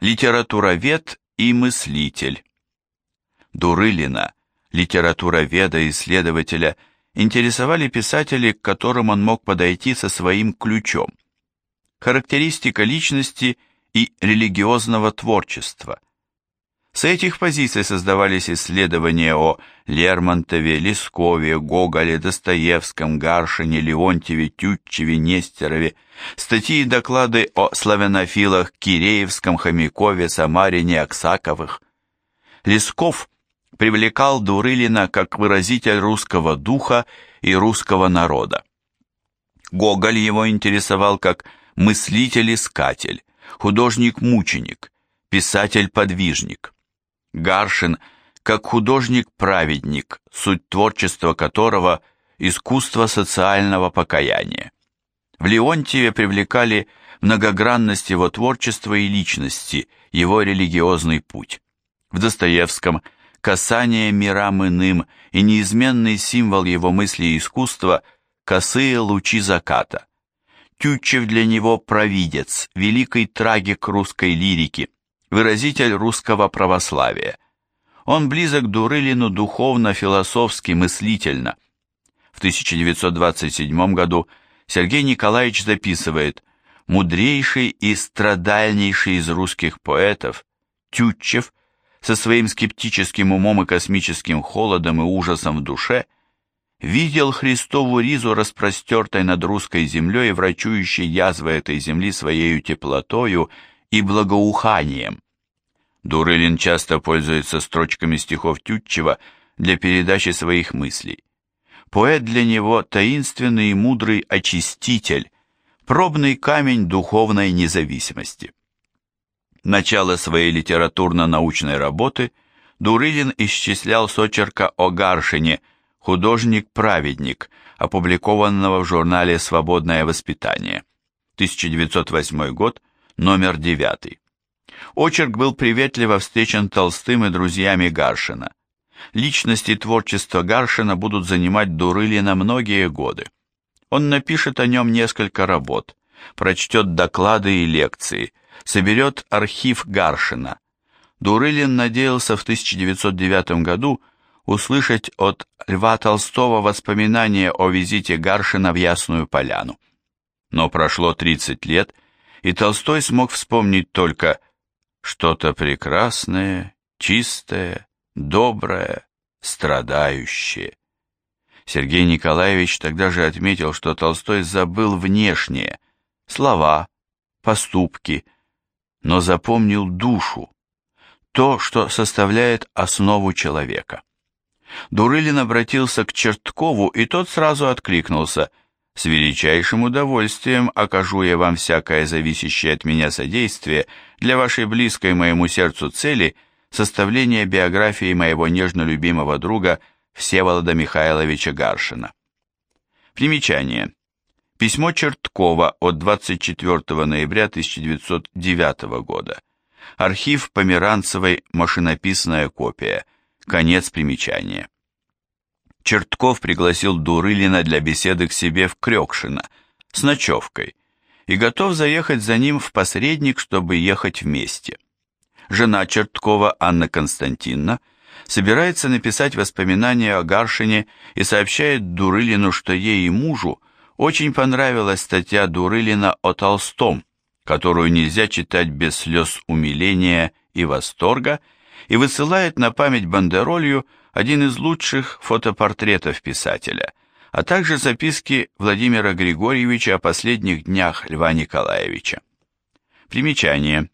Литературовед и мыслитель. Дурылина, литературоведа и исследователя, интересовали писатели, к которым он мог подойти со своим ключом. Характеристика личности и религиозного творчества. С этих позиций создавались исследования о Лермонтове, Лескове, Гоголе, Достоевском, Гаршине, Леонтьеве, Тютчеве, Нестерове, статьи и доклады о славянофилах Киреевском, Хомякове, Самарине, Аксаковых. Лесков привлекал Дурылина как выразитель русского духа и русского народа. Гоголь его интересовал как мыслитель-искатель, художник-мученик, писатель-подвижник. Гаршин как художник-праведник, суть творчества которого – искусство социального покаяния. В Леонтьеве привлекали многогранность его творчества и личности, его религиозный путь. В Достоевском – касание мирам иным и неизменный символ его мысли и искусства – косые лучи заката. Тютчев для него провидец, великий трагик русской лирики, выразитель русского православия. Он близок Дурылину духовно, философски, мыслительно. В 1927 году Сергей Николаевич записывает «Мудрейший и страдальнейший из русских поэтов, Тютчев, со своим скептическим умом и космическим холодом и ужасом в душе, видел Христову ризу распростертой над русской землей врачующей язвы этой земли своею теплотою и благоуханием. Дурылин часто пользуется строчками стихов Тютчева для передачи своих мыслей. Поэт для него таинственный и мудрый очиститель, пробный камень духовной независимости. Начало своей литературно-научной работы Дурылин исчислял с очерка о Гаршине «Художник-праведник», опубликованного в журнале «Свободное воспитание», 1908 год, номер 9. Очерк был приветливо встречен Толстым и друзьями Гаршина. Личность и творчество Гаршина будут занимать Дурылина многие годы. Он напишет о нем несколько работ, прочтет доклады и лекции, соберет архив Гаршина. Дурылин надеялся в 1909 году услышать от Льва Толстого воспоминания о визите Гаршина в Ясную Поляну. Но прошло 30 лет, и Толстой смог вспомнить только что-то прекрасное, чистое, доброе, страдающее. Сергей Николаевич тогда же отметил, что Толстой забыл внешнее, слова, поступки, но запомнил душу, то, что составляет основу человека. Дурылин обратился к Черткову, и тот сразу откликнулся – с величайшим удовольствием окажу я вам всякое зависящее от меня содействие для вашей близкой моему сердцу цели составления биографии моего нежно любимого друга Всеволода Михайловича Гаршина. Примечание. Письмо Черткова от 24 ноября 1909 года. Архив Померанцевой машинописная копия. Конец примечания. Чертков пригласил Дурылина для беседы к себе в Крёкшино с ночевкой и готов заехать за ним в посредник, чтобы ехать вместе. Жена Черткова, Анна Константиновна, собирается написать воспоминания о Гаршине и сообщает Дурылину, что ей и мужу очень понравилась статья Дурылина о Толстом, которую нельзя читать без слез умиления и восторга, и высылает на память бандеролью один из лучших фотопортретов писателя, а также записки Владимира Григорьевича о последних днях Льва Николаевича. Примечание.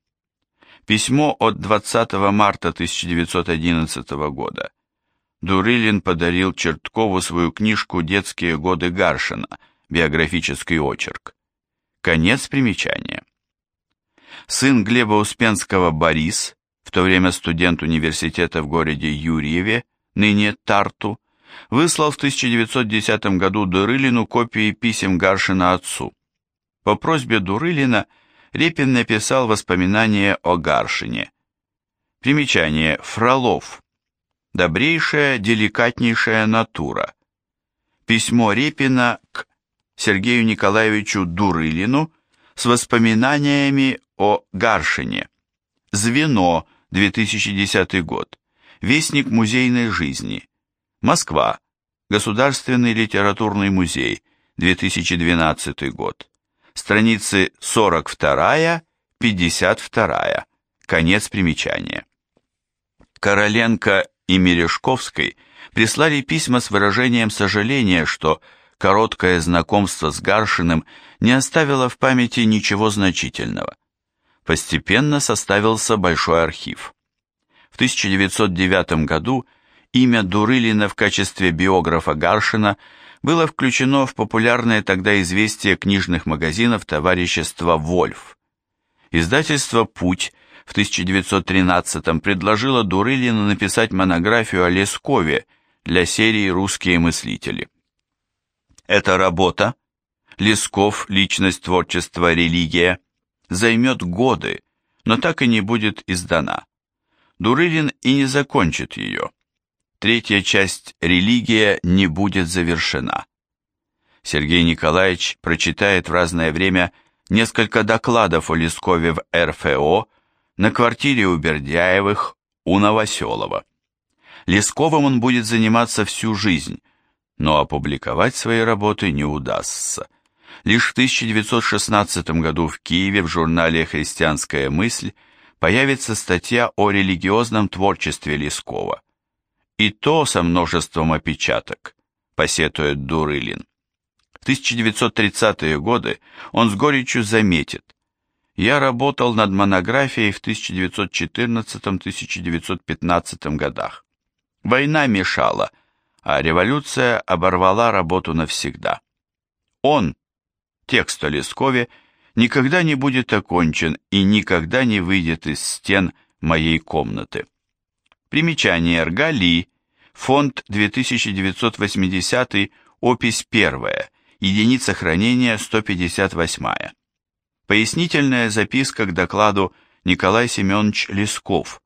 Письмо от 20 марта 1911 года. Дурылин подарил Черткову свою книжку «Детские годы Гаршина», биографический очерк. Конец примечания. Сын Глеба Успенского Борис, в то время студент университета в городе Юрьеве, ныне Тарту, выслал в 1910 году Дурылину копии писем Гаршина отцу. По просьбе Дурылина Репин написал воспоминания о Гаршине. Примечание. Фролов. Добрейшая, деликатнейшая натура. Письмо Репина к Сергею Николаевичу Дурылину с воспоминаниями о Гаршине. Звено, 2010 год. Вестник музейной жизни. Москва. Государственный литературный музей, 2012 год. Страницы 42-52. Конец примечания. Короленко и Мережковской прислали письма с выражением сожаления, что короткое знакомство с Гаршиным не оставило в памяти ничего значительного. Постепенно составился большой архив. В 1909 году имя Дурылина в качестве биографа Гаршина было включено в популярное тогда известие книжных магазинов товарищества «Вольф». Издательство «Путь» в 1913 предложило Дурылину написать монографию о Лескове для серии «Русские мыслители». Эта работа «Лесков. Личность, творчество, религия» займет годы, но так и не будет издана. Дурылин и не закончит ее. Третья часть «Религия» не будет завершена. Сергей Николаевич прочитает в разное время несколько докладов о Лескове в РФО на квартире у Бердяевых, у Новоселова. Лесковым он будет заниматься всю жизнь, но опубликовать свои работы не удастся. Лишь в 1916 году в Киеве в журнале «Христианская мысль» появится статья о религиозном творчестве Лескова. И то со множеством опечаток, посетует Дурылин. В 1930-е годы он с горечью заметит, я работал над монографией в 1914-1915 годах. Война мешала, а революция оборвала работу навсегда. Он, текст о Лескове, никогда не будет окончен и никогда не выйдет из стен моей комнаты. Примечание Ргали, фонд 2980, опись 1, единица хранения 158. Пояснительная записка к докладу Николай Семенович Лесков.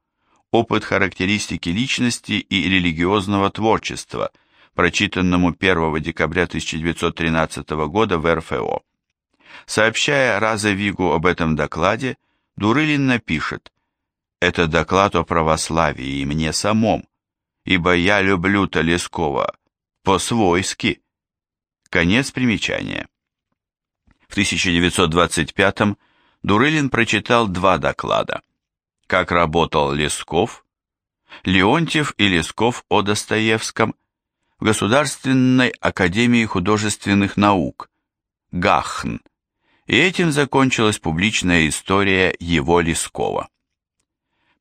Опыт характеристики личности и религиозного творчества, прочитанному 1 декабря 1913 года в РФО. Сообщая Разе Вигу об этом докладе, Дурылин напишет «Это доклад о православии и мне самом, ибо я люблю Толескова по-свойски». Конец примечания. В 1925 Дурылин прочитал два доклада. Как работал Лесков, Леонтьев и Лесков о Достоевском в Государственной академии художественных наук, ГАХН, и этим закончилась публичная история его Лескова.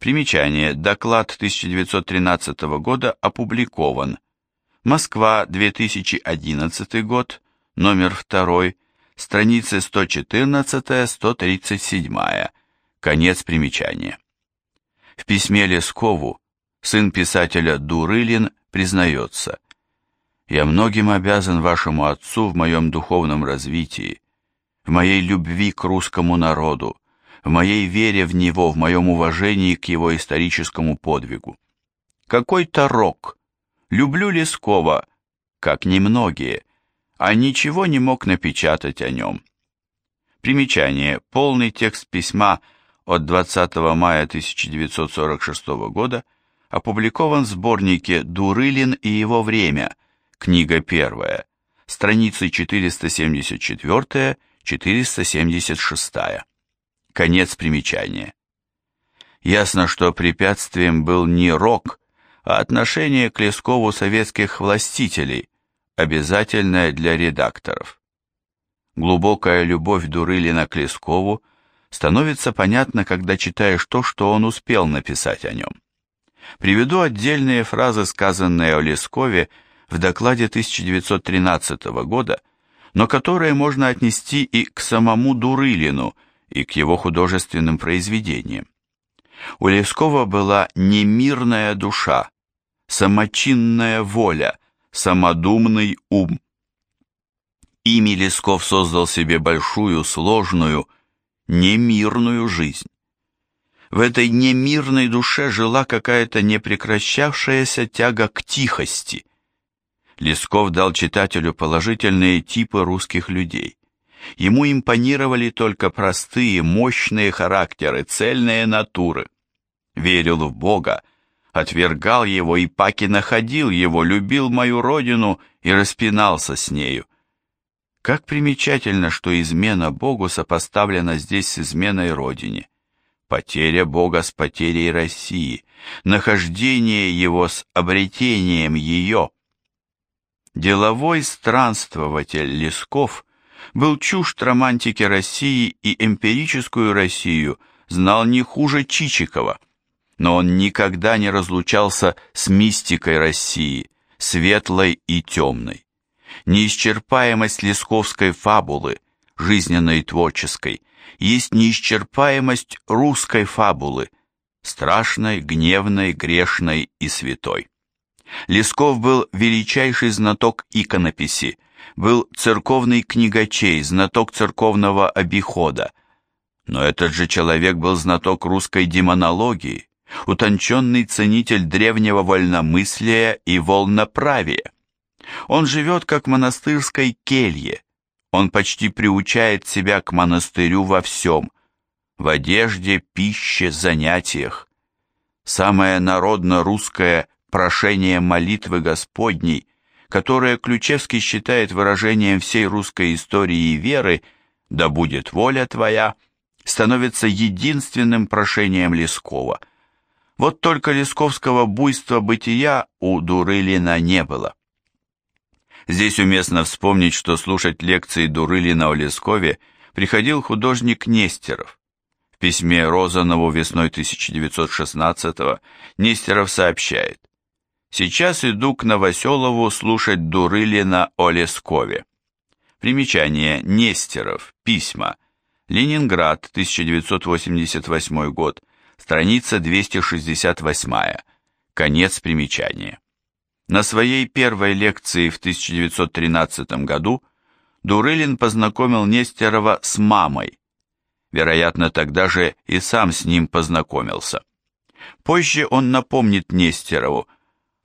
Примечание. Доклад 1913 года опубликован. Москва, 2011 год, номер 2, страницы 114-137, конец примечания. В письме Лескову сын писателя Дурылин признается «Я многим обязан вашему отцу в моем духовном развитии, в моей любви к русскому народу, в моей вере в него, в моем уважении к его историческому подвигу. Какой-то рок. Люблю Лескова, как немногие, а ничего не мог напечатать о нем. Примечание. Полный текст письма от 20 мая 1946 года опубликован в сборнике «Дурылин и его время», книга первая, страницы 474-476. Конец примечания. Ясно, что препятствием был не рок, а отношение к Лескову советских властителей, обязательное для редакторов. Глубокая любовь Дурылина к Лескову становится понятна, когда читаешь то, что он успел написать о нем. Приведу отдельные фразы, сказанные о Лескове в докладе 1913 года, но которые можно отнести и к самому Дурылину, и к его художественным произведениям. У Лескова была немирная душа, самочинная воля, самодумный ум. Ими Лесков создал себе большую, сложную, немирную жизнь. В этой немирной душе жила какая-то непрекращавшаяся тяга к тихости. Лесков дал читателю положительные типы русских людей. Ему импонировали только простые, мощные характеры, цельные натуры – верил в Бога, отвергал его и паки находил его, любил мою родину и распинался с нею. Как примечательно, что измена Богу сопоставлена здесь с изменой Родине. Потеря Бога с потерей России, нахождение Его с обретением ее. Деловой странствователь Лесков был чужд романтики России и эмпирическую Россию знал не хуже Чичикова, но он никогда не разлучался с мистикой России, светлой и темной. Неисчерпаемость лесковской фабулы, жизненной и творческой, есть неисчерпаемость русской фабулы, страшной, гневной, грешной и святой. Лесков был величайший знаток иконописи, был церковный книгачей, знаток церковного обихода. Но этот же человек был знаток русской демонологии, утонченный ценитель древнего вольномыслия и волноправия. Он живет как в монастырской келье, он почти приучает себя к монастырю во всем, в одежде, пище, занятиях. Самое народно-русское прошение молитвы Господней, которое Ключевский считает выражением всей русской истории и веры «Да будет воля Твоя», становится единственным прошением Лескова – вот только лесковского буйства бытия у Дурылина не было. Здесь уместно вспомнить, что слушать лекции Дурылина о Лескове приходил художник Нестеров. В письме Розанову весной 1916-го Нестеров сообщает «Сейчас иду к Новоселову слушать Дурылина о Лескове». Примечание Нестеров, письма, Ленинград, 1988 год, страница 268, конец примечания. На своей первой лекции в 1913 году Дурылин познакомил Нестерова с мамой. Вероятно, тогда же и сам с ним познакомился. Позже он напомнит Нестерову,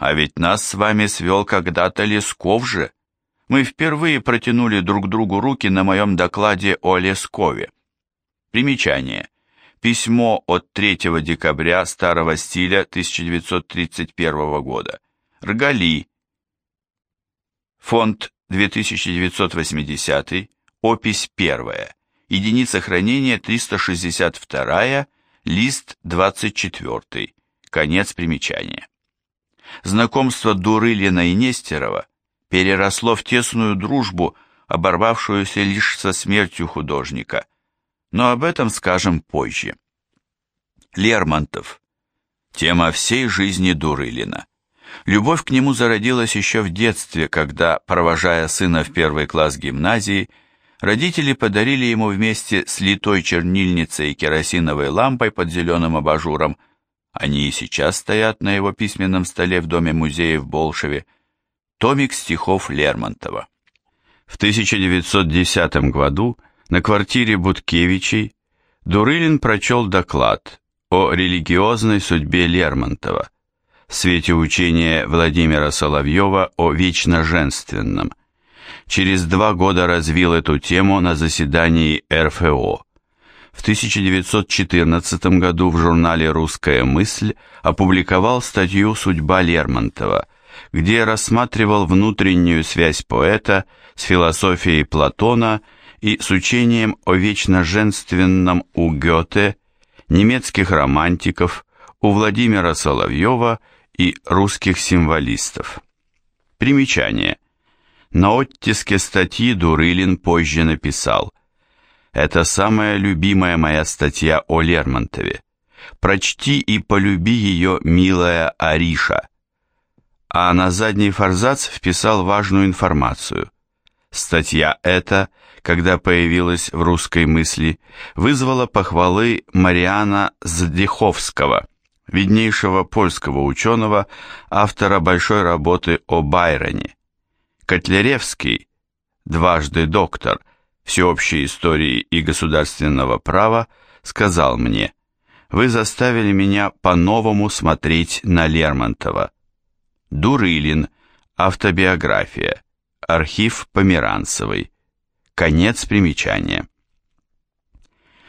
а ведь нас с вами свел когда-то Лесков же. Мы впервые протянули друг другу руки на моем докладе о Лескове. Примечание. Письмо от 3 декабря старого стиля 1931 года. Ргали. Фонд 2980, опись 1, единица хранения 362, лист 24, конец примечания. Знакомство Дурылина и Нестерова переросло в тесную дружбу, оборвавшуюся лишь со смертью художника – но об этом скажем позже. Лермонтов. Тема всей жизни Дурылина. Любовь к нему зародилась еще в детстве, когда, провожая сына в первый класс гимназии, родители подарили ему вместе с литой чернильницей и керосиновой лампой под зеленым абажуром, они и сейчас стоят на его письменном столе в доме-музее в Болшеве, томик стихов Лермонтова. В 1910 году на квартире Буткевичей Дурылин прочел доклад о религиозной судьбе Лермонтова в свете учения Владимира Соловьева о вечно женственном. Через два года развил эту тему на заседании РФО. В 1914 году в журнале «Русская мысль» опубликовал статью «Судьба Лермонтова», где рассматривал внутреннюю связь поэта с философией Платона и с учением о вечно женственном у Гёте, немецких романтиков, у Владимира Соловьева и русских символистов. Примечание. На оттиске статьи Дурылин позже написал «Это самая любимая моя статья о Лермонтове. Прочти и полюби ее, милая Ариша». А на задний форзац вписал важную информацию. Статья эта – когда появилась в русской мысли, вызвала похвалы Мариана Здеховского, виднейшего польского ученого, автора большой работы о Байроне. Котляревский, дважды доктор всеобщей истории и государственного права, сказал мне, «Вы заставили меня по-новому смотреть на Лермонтова». Дурылин, автобиография, архив Померанцевой, Конец примечания.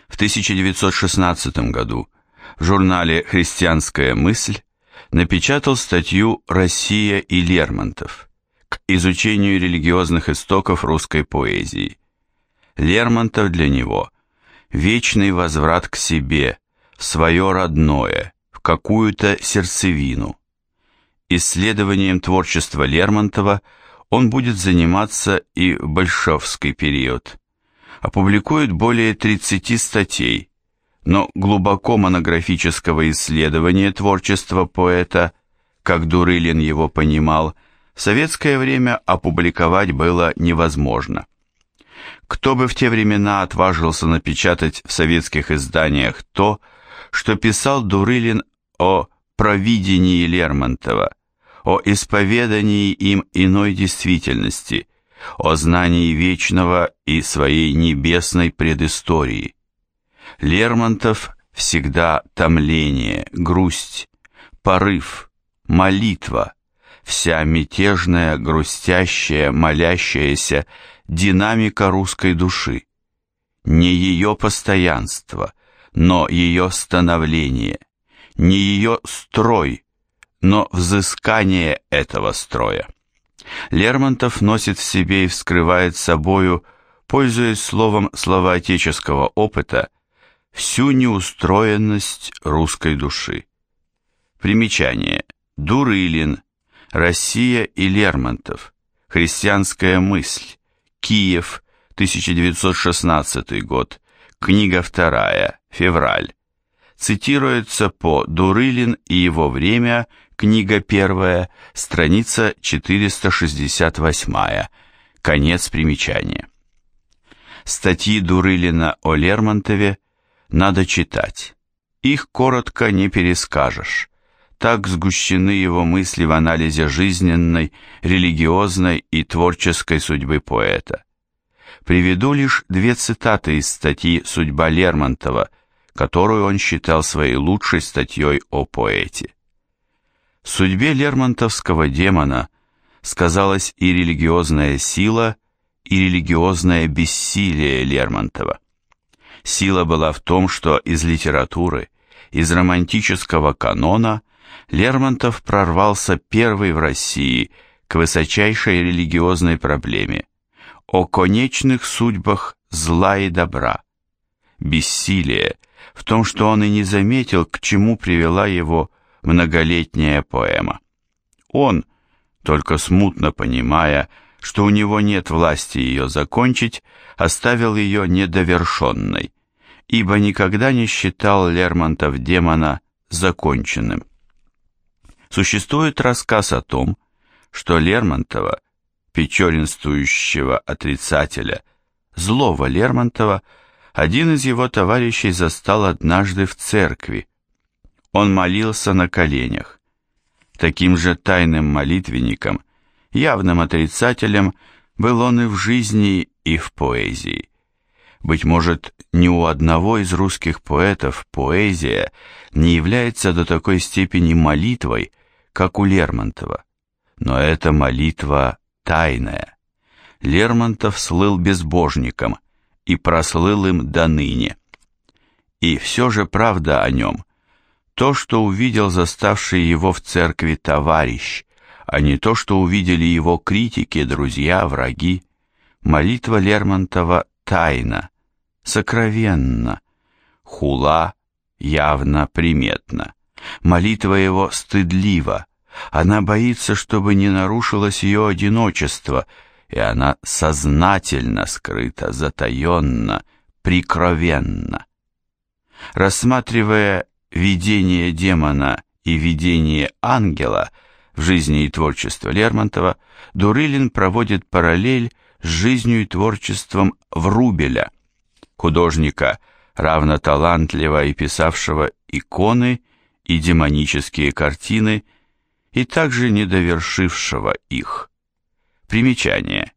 В 1916 году в журнале «Христианская мысль» напечатал статью «Россия и Лермонтов» к изучению религиозных истоков русской поэзии. Лермонтов для него – вечный возврат к себе, в свое родное, в какую-то сердцевину. Исследованием творчества Лермонтова он будет заниматься и в большевский период. Опубликует более 30 статей, но глубоко монографического исследования творчества поэта, как Дурылин его понимал, в советское время опубликовать было невозможно. Кто бы в те времена отважился напечатать в советских изданиях то, что писал Дурылин о провидении Лермонтова, о исповедании им иной действительности, о знании вечного и своей небесной предыстории. Лермонтов всегда томление, грусть, порыв, молитва, вся мятежная, грустящая, молящаяся динамика русской души. Не ее постоянство, но ее становление, не ее строй, но взыскание этого строя. Лермонтов носит в себе и вскрывает собою, пользуясь словом словоотеческого опыта, всю неустроенность русской души. Примечание. Дурылин. Россия и Лермонтов. Христианская мысль. Киев. 1916 год. Книга вторая. Февраль. Цитируется по Дурылин и его время. Книга первая. Страница 468. Конец примечания. Статьи Дурылина о Лермонтове – надо читать. Их коротко не перескажешь. Так сгущены его мысли в анализе жизненной, религиозной и творческой судьбы поэта. Приведу лишь две цитаты из статьи «Судьба Лермонтова», которую он считал своей лучшей статьей о поэте. В судьбе лермонтовского демона сказалась и религиозная сила, и религиозное бессилие Лермонтова. Сила была в том, что из литературы, из романтического канона Лермонтов прорвался первый в России к высочайшей религиозной проблеме о конечных судьбах зла и добра. Бессилие в том, что он и не заметил, к чему привела его многолетняя поэма. Он, только смутно понимая, что у него нет власти ее закончить, оставил ее недовершенной, ибо никогда не считал Лермонтов демона законченным. Существует рассказ о том, что Лермонтова, печоринствующего отрицателя, злого Лермонтова, один из его товарищей застал однажды в церкви. Он молился на коленях. Таким же тайным молитвенником – Явным отрицателем был он и в жизни, и в поэзии. Быть может, ни у одного из русских поэтов поэзия не является до такой степени молитвой, как у Лермонтова. Но эта молитва тайная. Лермонтов слыл безбожником и прослыл им до ныне. И все же правда о нем. То, что увидел заставший его в церкви товарищ, а не то, что увидели его критики, друзья, враги. Молитва Лермонтова тайна, сокровенна, хула явно приметна. Молитва его стыдлива, она боится, чтобы не нарушилось ее одиночество, и она сознательно скрыта, затаенно, прикровенно. Рассматривая видение демона и видение ангела, в жизни и творчестве Лермонтова, Дурылин проводит параллель с жизнью и творчеством Врубеля, художника, равно талантливо и писавшего иконы и демонические картины, и также недовершившего их. Примечание.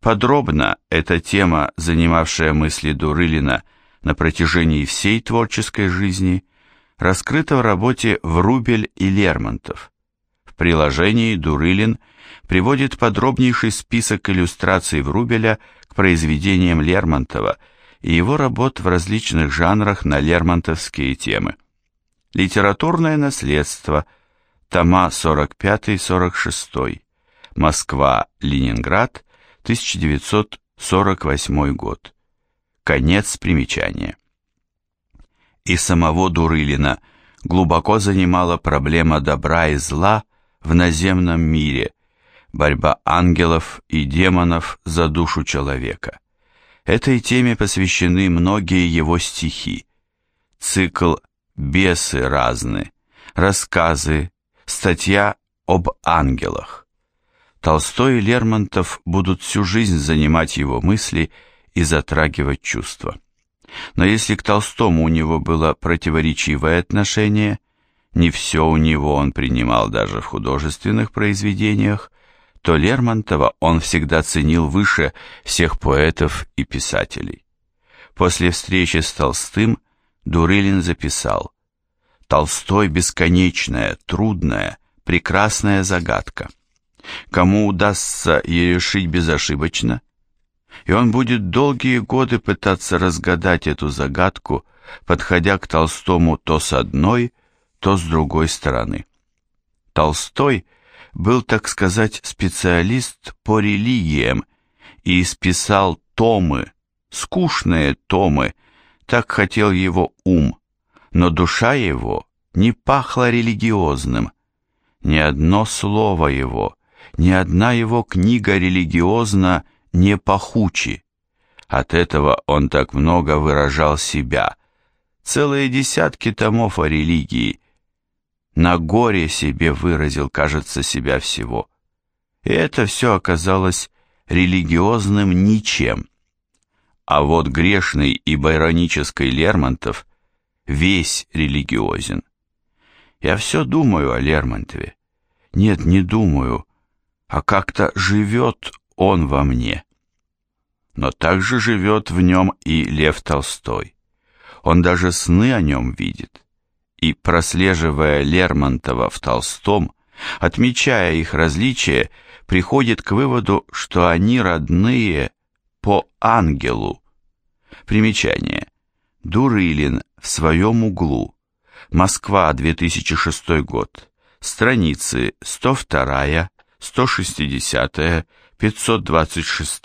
Подробно эта тема, занимавшая мысли Дурылина на протяжении всей творческой жизни, раскрыта в работе «Врубель и Лермонтов», приложении Дурылин приводит подробнейший список иллюстраций Врубеля к произведениям Лермонтова и его работ в различных жанрах на лермонтовские темы. Литературное наследство. Тома 45-46. Москва, Ленинград, 1948 год. Конец примечания. И самого Дурылина глубоко занимала проблема добра и зла в наземном мире, борьба ангелов и демонов за душу человека. Этой теме посвящены многие его стихи. Цикл «Бесы разны», рассказы, статья об ангелах. Толстой и Лермонтов будут всю жизнь занимать его мысли и затрагивать чувства. Но если к Толстому у него было противоречивое отношение, не все у него он принимал даже в художественных произведениях, то Лермонтова он всегда ценил выше всех поэтов и писателей. После встречи с Толстым Дурылин записал «Толстой – бесконечная, трудная, прекрасная загадка. Кому удастся ее решить безошибочно, и он будет долгие годы пытаться разгадать эту загадку, подходя к Толстому то с одной, то с другой стороны. Толстой был, так сказать, специалист по религиям и исписал томы, скучные томы, так хотел его ум, но душа его не пахла религиозным. Ни одно слово его, ни одна его книга религиозна не пахучи. От этого он так много выражал себя. Целые десятки томов о религии. На горе себе выразил, кажется, себя всего. И это все оказалось религиозным ничем. А вот грешный и байронический Лермонтов весь религиозен. Я все думаю о Лермонтове. Нет, не думаю, а как-то живет он во мне. Но также живет в нем и Лев Толстой. Он даже сны о нем видит. И, прослеживая Лермонтова в Толстом, отмечая их различия, приходит к выводу, что они родные по ангелу. Примечание. Дурылин в своем углу. Москва, 2006 год. Страницы 102, 160, 526,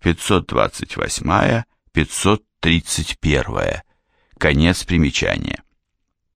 528, 531. Конец примечания.